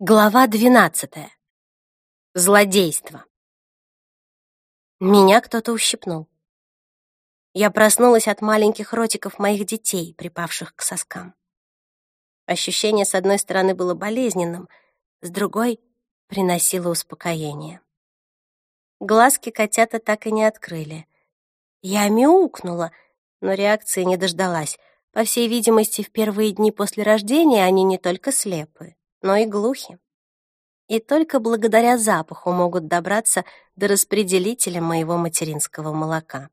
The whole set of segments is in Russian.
Глава двенадцатая. Злодейство. Меня кто-то ущипнул. Я проснулась от маленьких ротиков моих детей, припавших к соскам. Ощущение с одной стороны было болезненным, с другой — приносило успокоение. Глазки котята так и не открыли. Я мяукнула, но реакции не дождалась. По всей видимости, в первые дни после рождения они не только слепы, но и глухи. И только благодаря запаху могут добраться до распределителя моего материнского молока.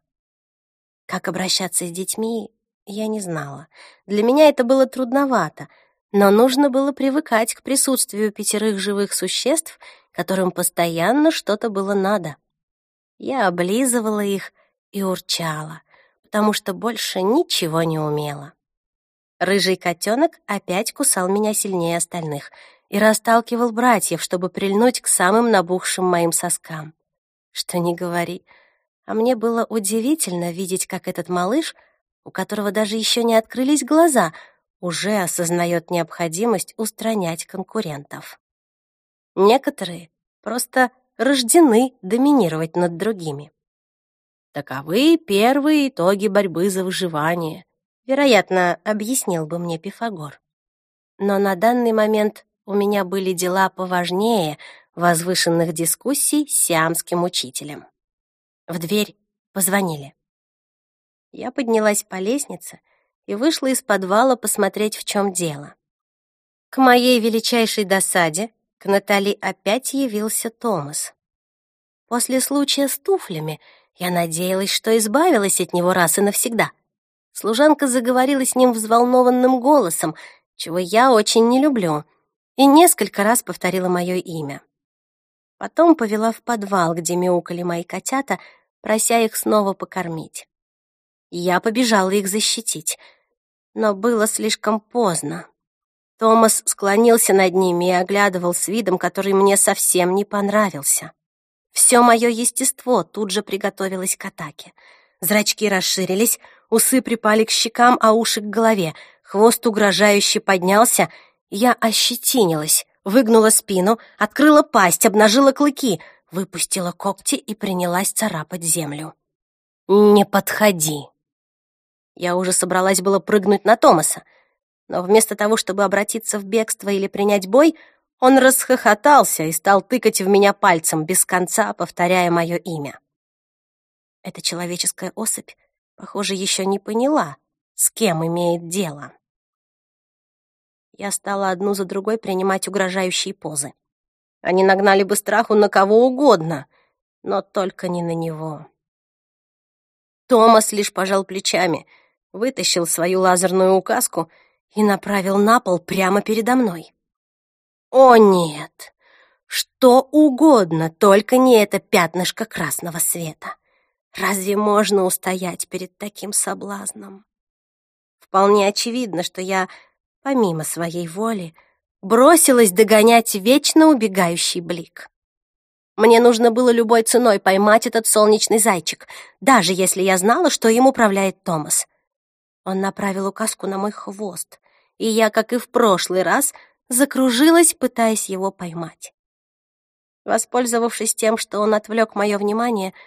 Как обращаться с детьми, я не знала. Для меня это было трудновато, но нужно было привыкать к присутствию пятерых живых существ, которым постоянно что-то было надо. Я облизывала их и урчала, потому что больше ничего не умела. Рыжий котенок опять кусал меня сильнее остальных и расталкивал братьев, чтобы прильнуть к самым набухшим моим соскам. Что ни говори, а мне было удивительно видеть, как этот малыш, у которого даже еще не открылись глаза, уже осознает необходимость устранять конкурентов. Некоторые просто рождены доминировать над другими. Таковы первые итоги борьбы за выживание, вероятно, объяснил бы мне Пифагор. Но на данный момент у меня были дела поважнее возвышенных дискуссий с сиамским учителем. В дверь позвонили. Я поднялась по лестнице и вышла из подвала посмотреть, в чем дело. К моей величайшей досаде к Натали опять явился Томас. После случая с туфлями я надеялась, что избавилась от него раз и навсегда — Служанка заговорила с ним взволнованным голосом, чего я очень не люблю, и несколько раз повторила мое имя. Потом повела в подвал, где мяукали мои котята, прося их снова покормить. Я побежала их защитить, но было слишком поздно. Томас склонился над ними и оглядывал с видом, который мне совсем не понравился. Все мое естество тут же приготовилось к атаке. Зрачки расширились, усы припали к щекам, а уши к голове. Хвост угрожающе поднялся. Я ощетинилась, выгнула спину, открыла пасть, обнажила клыки, выпустила когти и принялась царапать землю. «Не подходи!» Я уже собралась было прыгнуть на Томаса, но вместо того, чтобы обратиться в бегство или принять бой, он расхохотался и стал тыкать в меня пальцем, без конца повторяя мое имя. Эта человеческая особь Похоже, еще не поняла, с кем имеет дело. Я стала одну за другой принимать угрожающие позы. Они нагнали бы страху на кого угодно, но только не на него. Томас лишь пожал плечами, вытащил свою лазерную указку и направил на пол прямо передо мной. «О, нет! Что угодно, только не это пятнышко красного света!» Разве можно устоять перед таким соблазном? Вполне очевидно, что я, помимо своей воли, бросилась догонять вечно убегающий блик. Мне нужно было любой ценой поймать этот солнечный зайчик, даже если я знала, что им управляет Томас. Он направил указку на мой хвост, и я, как и в прошлый раз, закружилась, пытаясь его поймать. Воспользовавшись тем, что он отвлек мое внимание, —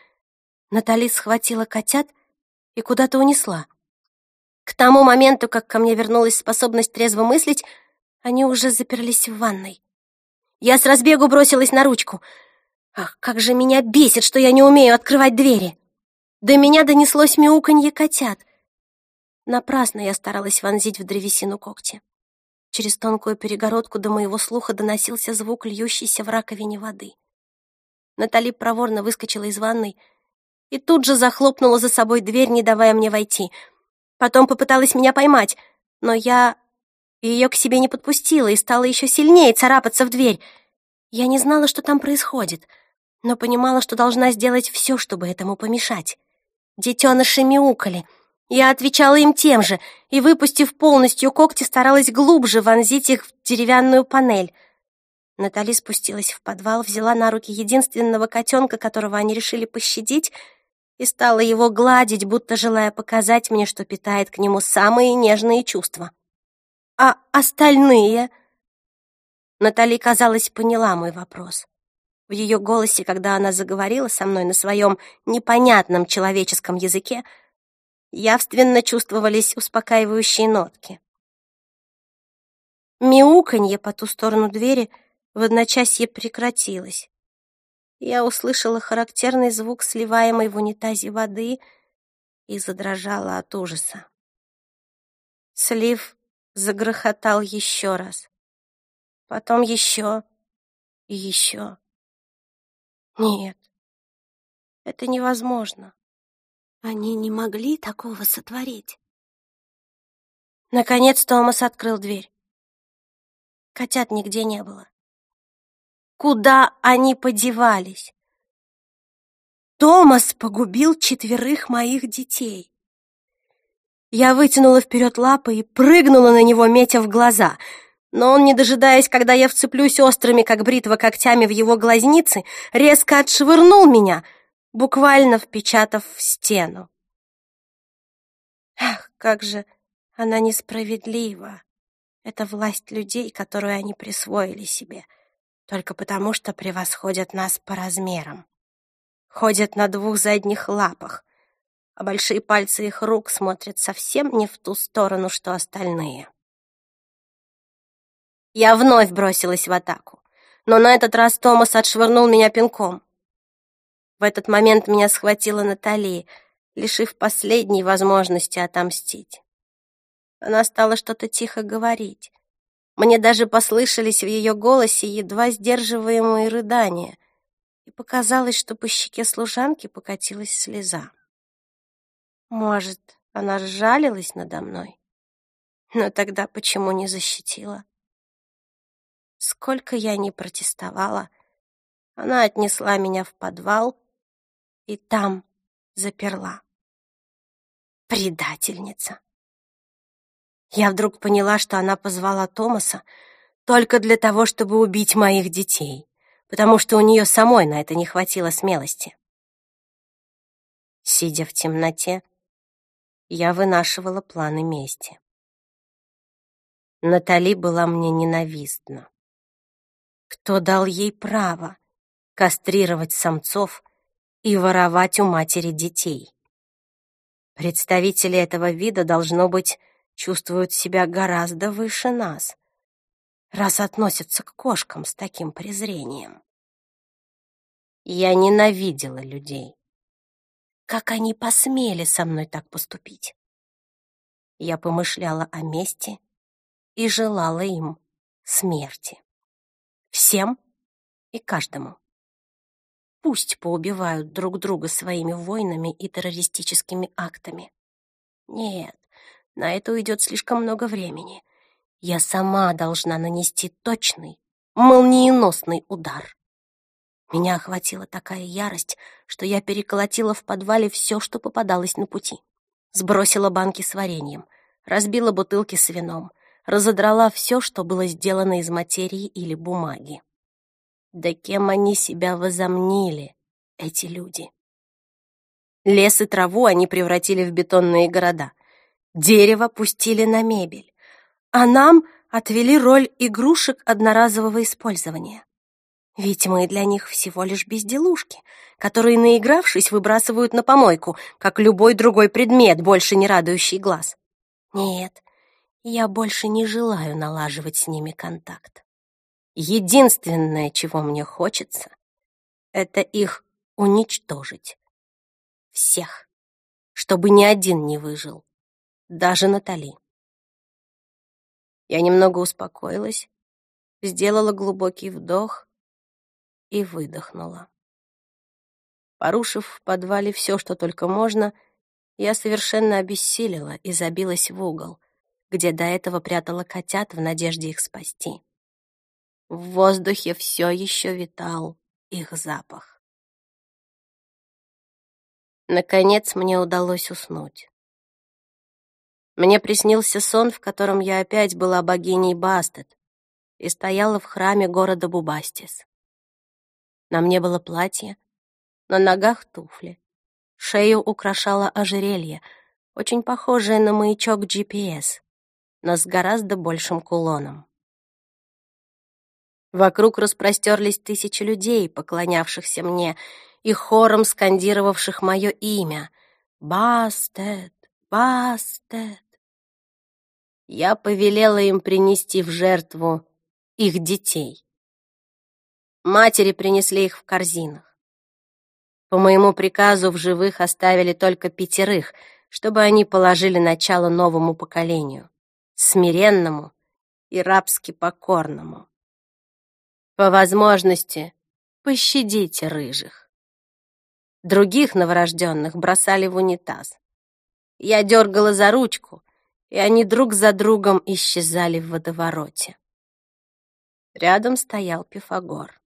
Натали схватила котят и куда-то унесла. К тому моменту, как ко мне вернулась способность трезво мыслить, они уже заперлись в ванной. Я с разбегу бросилась на ручку. Ах, как же меня бесит, что я не умею открывать двери. До меня донеслось мяуканье котят. Напрасно я старалась вонзить в древесину когти. Через тонкую перегородку до моего слуха доносился звук льющейся в раковине воды. Натали проворно выскочила из ванной, и тут же захлопнула за собой дверь, не давая мне войти. Потом попыталась меня поймать, но я ее к себе не подпустила и стала еще сильнее царапаться в дверь. Я не знала, что там происходит, но понимала, что должна сделать все, чтобы этому помешать. Детеныши мяукали. Я отвечала им тем же, и, выпустив полностью когти, старалась глубже вонзить их в деревянную панель. Натали спустилась в подвал, взяла на руки единственного котенка, которого они решили пощадить, и стала его гладить, будто желая показать мне, что питает к нему самые нежные чувства. А остальные... Натали, казалось, поняла мой вопрос. В ее голосе, когда она заговорила со мной на своем непонятном человеческом языке, явственно чувствовались успокаивающие нотки. Мяуканье по ту сторону двери в одночасье прекратилось. Я услышала характерный звук сливаемой в унитазе воды и задрожала от ужаса. Слив загрохотал еще раз. Потом еще и еще. Нет, это невозможно. Они не могли такого сотворить. Наконец Томас открыл дверь. Котят нигде не было. Куда они подевались? Томас погубил четверых моих детей. Я вытянула вперед лапы и прыгнула на него, метя в глаза. Но он, не дожидаясь, когда я вцеплюсь острыми, как бритва, когтями в его глазницы, резко отшвырнул меня, буквально впечатав в стену. Ах, как же она несправедлива! Это власть людей, которую они присвоили себе, только потому что превосходят нас по размерам. Ходят на двух задних лапах, а большие пальцы их рук смотрят совсем не в ту сторону, что остальные. Я вновь бросилась в атаку, но на этот раз Томас отшвырнул меня пинком. В этот момент меня схватила Натали, лишив последней возможности отомстить. Она стала что-то тихо говорить. Мне даже послышались в ее голосе едва сдерживаемые рыдания, и показалось, что по щеке служанки покатилась слеза. Может, она сжалилась надо мной? Но тогда почему не защитила? Сколько я не протестовала, она отнесла меня в подвал и там заперла. Предательница. Я вдруг поняла, что она позвала Томаса только для того, чтобы убить моих детей, потому что у нее самой на это не хватило смелости. Сидя в темноте, я вынашивала планы мести. Натали была мне ненавистна. Кто дал ей право кастрировать самцов и воровать у матери детей? Представители этого вида, должно быть, чувствуют себя гораздо выше нас, раз относятся к кошкам с таким презрением. Я ненавидела людей. Как они посмели со мной так поступить? Я помышляла о мести и желала им смерти. Всем и каждому. Пусть поубивают друг друга своими войнами и террористическими актами. Нет, на это уйдет слишком много времени. Я сама должна нанести точный, молниеносный удар. Меня охватила такая ярость, что я переколотила в подвале все, что попадалось на пути. Сбросила банки с вареньем, разбила бутылки с вином, разодрала все, что было сделано из материи или бумаги. Да кем они себя возомнили, эти люди? Лес и траву они превратили в бетонные города. Дерево пустили на мебель. А нам отвели роль игрушек одноразового использования. Ведь мы для них всего лишь безделушки, которые, наигравшись, выбрасывают на помойку, как любой другой предмет, больше не радующий глаз. Нет, я больше не желаю налаживать с ними контакт. Единственное, чего мне хочется, это их уничтожить. Всех, чтобы ни один не выжил, даже Натали. Я немного успокоилась, сделала глубокий вдох и выдохнула. Порушив в подвале все, что только можно, я совершенно обессилила и забилась в угол, где до этого прятала котят в надежде их спасти. В воздухе все еще витал их запах. Наконец мне удалось уснуть. Мне приснился сон, в котором я опять была богиней Бастет и стояла в храме города Бубастис. На мне было платье, на ногах туфли. Шею украшало ожерелье, очень похожее на маячок GPS, но с гораздо большим кулоном. Вокруг распростерлись тысячи людей, поклонявшихся мне и хором скандировавших мое имя. «Бастет! Бастет!» Я повелела им принести в жертву их детей. Матери принесли их в корзинах. По моему приказу в живых оставили только пятерых, чтобы они положили начало новому поколению, смиренному и рабски покорному. По возможности пощадите рыжих. Других новорожденных бросали в унитаз. Я дергала за ручку, и они друг за другом исчезали в водовороте. Рядом стоял Пифагор.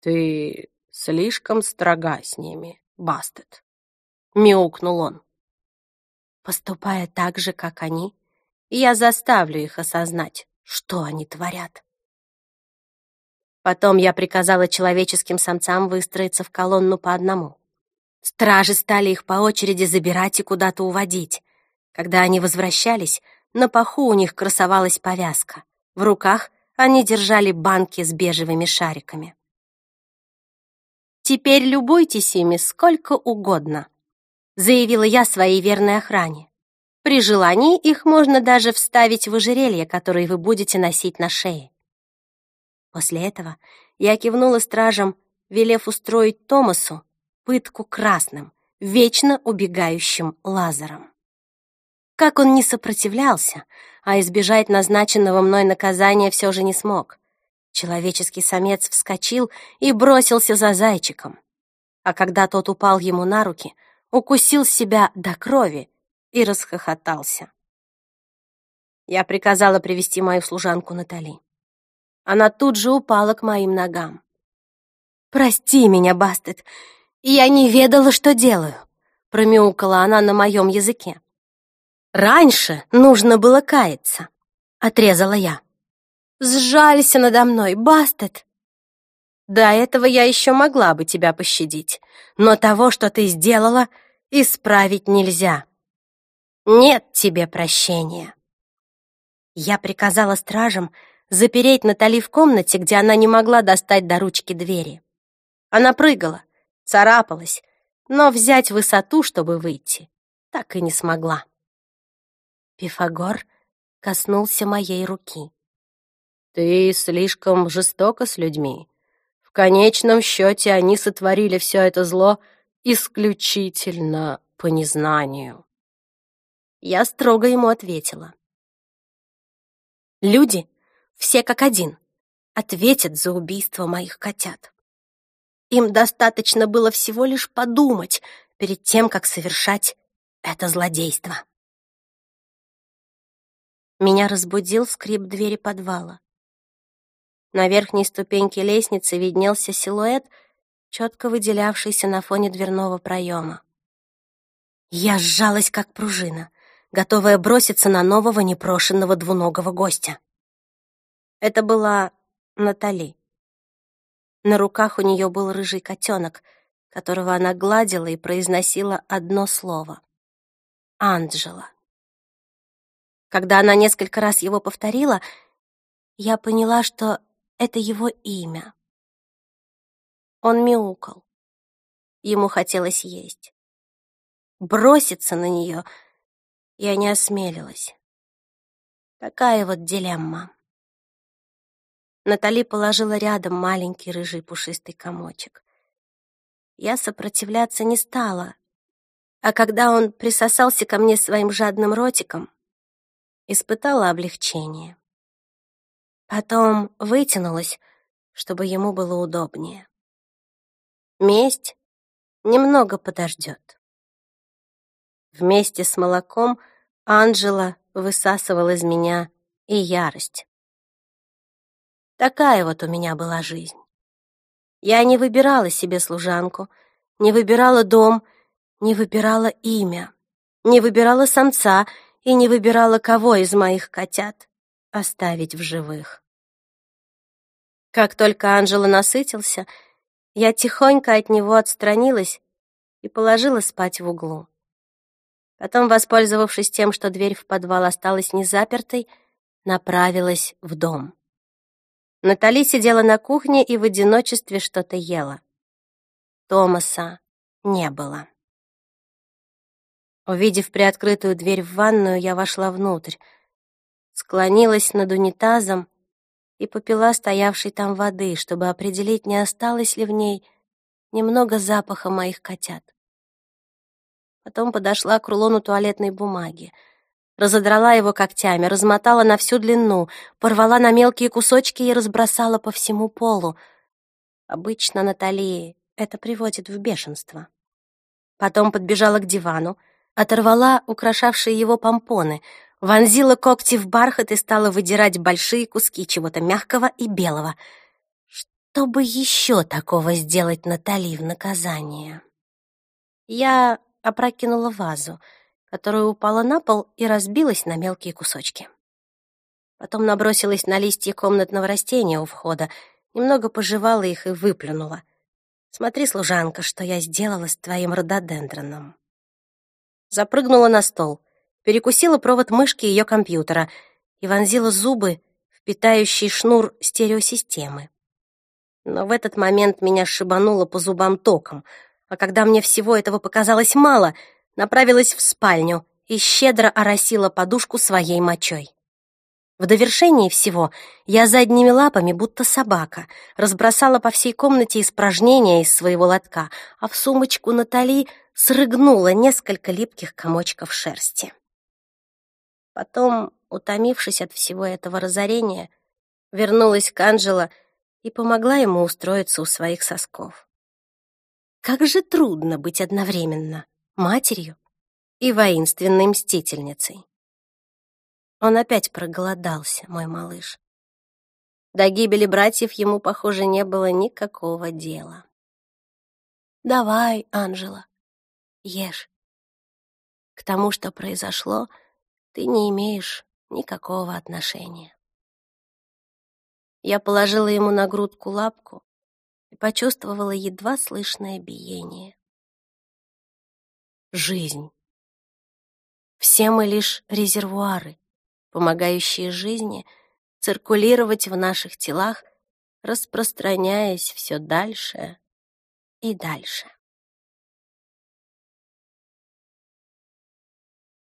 «Ты слишком строга с ними, Бастет», — мяукнул он. «Поступая так же, как они, я заставлю их осознать, что они творят». Потом я приказала человеческим самцам выстроиться в колонну по одному. Стражи стали их по очереди забирать и куда-то уводить. Когда они возвращались, на паху у них красовалась повязка. В руках они держали банки с бежевыми шариками. «Теперь любуйтесь ими сколько угодно», — заявила я своей верной охране. «При желании их можно даже вставить в ожерелье, которое вы будете носить на шее». После этого я кивнула стражам, велев устроить Томасу пытку красным, вечно убегающим лазером. Как он не сопротивлялся, а избежать назначенного мной наказания все же не смог. Человеческий самец вскочил и бросился за зайчиком. А когда тот упал ему на руки, укусил себя до крови и расхохотался. Я приказала привести мою служанку Натали. Она тут же упала к моим ногам. «Прости меня, Бастет, я не ведала, что делаю», промяукала она на моем языке. «Раньше нужно было каяться», — отрезала я. Сжалься надо мной, Бастет!» До этого я еще могла бы тебя пощадить, но того, что ты сделала, исправить нельзя. Нет тебе прощения. Я приказала стражам запереть Натали в комнате, где она не могла достать до ручки двери. Она прыгала, царапалась, но взять высоту, чтобы выйти, так и не смогла. Пифагор коснулся моей руки. Ты слишком жестока с людьми. В конечном счете они сотворили все это зло исключительно по незнанию. Я строго ему ответила. Люди, все как один, ответят за убийство моих котят. Им достаточно было всего лишь подумать перед тем, как совершать это злодейство. Меня разбудил скрип двери подвала. На верхней ступеньке лестницы виднелся силуэт, четко выделявшийся на фоне дверного проема. Я сжалась, как пружина, готовая броситься на нового непрошенного двуногого гостя. Это была Натали. На руках у нее был рыжий котенок, которого она гладила и произносила одно слово — «Анджела». Когда она несколько раз его повторила, я поняла, что это его имя. Он мяукал. Ему хотелось есть. Броситься на нее я не осмелилась. Такая вот дилемма. Натали положила рядом маленький рыжий пушистый комочек. Я сопротивляться не стала, а когда он присосался ко мне своим жадным ротиком, испытала облегчение. Потом вытянулась, чтобы ему было удобнее. Месть немного подождет. Вместе с молоком Анжела высасывала из меня и ярость. Такая вот у меня была жизнь. Я не выбирала себе служанку, не выбирала дом, не выбирала имя, не выбирала самца и не выбирала, кого из моих котят оставить в живых. Как только Анжела насытился, я тихонько от него отстранилась и положила спать в углу. Потом, воспользовавшись тем, что дверь в подвал осталась незапертой, направилась в дом. Натали сидела на кухне и в одиночестве что-то ела. Томаса не было. Увидев приоткрытую дверь в ванную, я вошла внутрь, склонилась над унитазом и попила стоявшей там воды, чтобы определить, не осталось ли в ней немного запаха моих котят. Потом подошла к рулону туалетной бумаги, разодрала его когтями, размотала на всю длину, порвала на мелкие кусочки и разбросала по всему полу. Обычно Натали это приводит в бешенство. Потом подбежала к дивану, оторвала украшавшие его помпоны, вонзила когти в бархат и стала выдирать большие куски чего-то мягкого и белого. Что бы еще такого сделать Натали в наказание? Я опрокинула вазу, которая упала на пол и разбилась на мелкие кусочки. Потом набросилась на листья комнатного растения у входа, немного пожевала их и выплюнула. «Смотри, служанка, что я сделала с твоим рододендроном». Запрыгнула на стол — перекусила провод мышки ее компьютера и вонзила зубы в питающий шнур стереосистемы. Но в этот момент меня шибануло по зубам током, а когда мне всего этого показалось мало, направилась в спальню и щедро оросила подушку своей мочой. В довершении всего я задними лапами, будто собака, разбросала по всей комнате испражнения из своего лотка, а в сумочку Натали срыгнула несколько липких комочков шерсти. Потом, утомившись от всего этого разорения, вернулась к Анджело и помогла ему устроиться у своих сосков. Как же трудно быть одновременно матерью и воинственной мстительницей. Он опять проголодался, мой малыш. До гибели братьев ему, похоже, не было никакого дела. «Давай, Анжела, ешь». К тому, что произошло, — ты не имеешь никакого отношения. Я положила ему на грудку лапку и почувствовала едва слышное биение. Жизнь. Все мы лишь резервуары, помогающие жизни циркулировать в наших телах, распространяясь все дальше и дальше.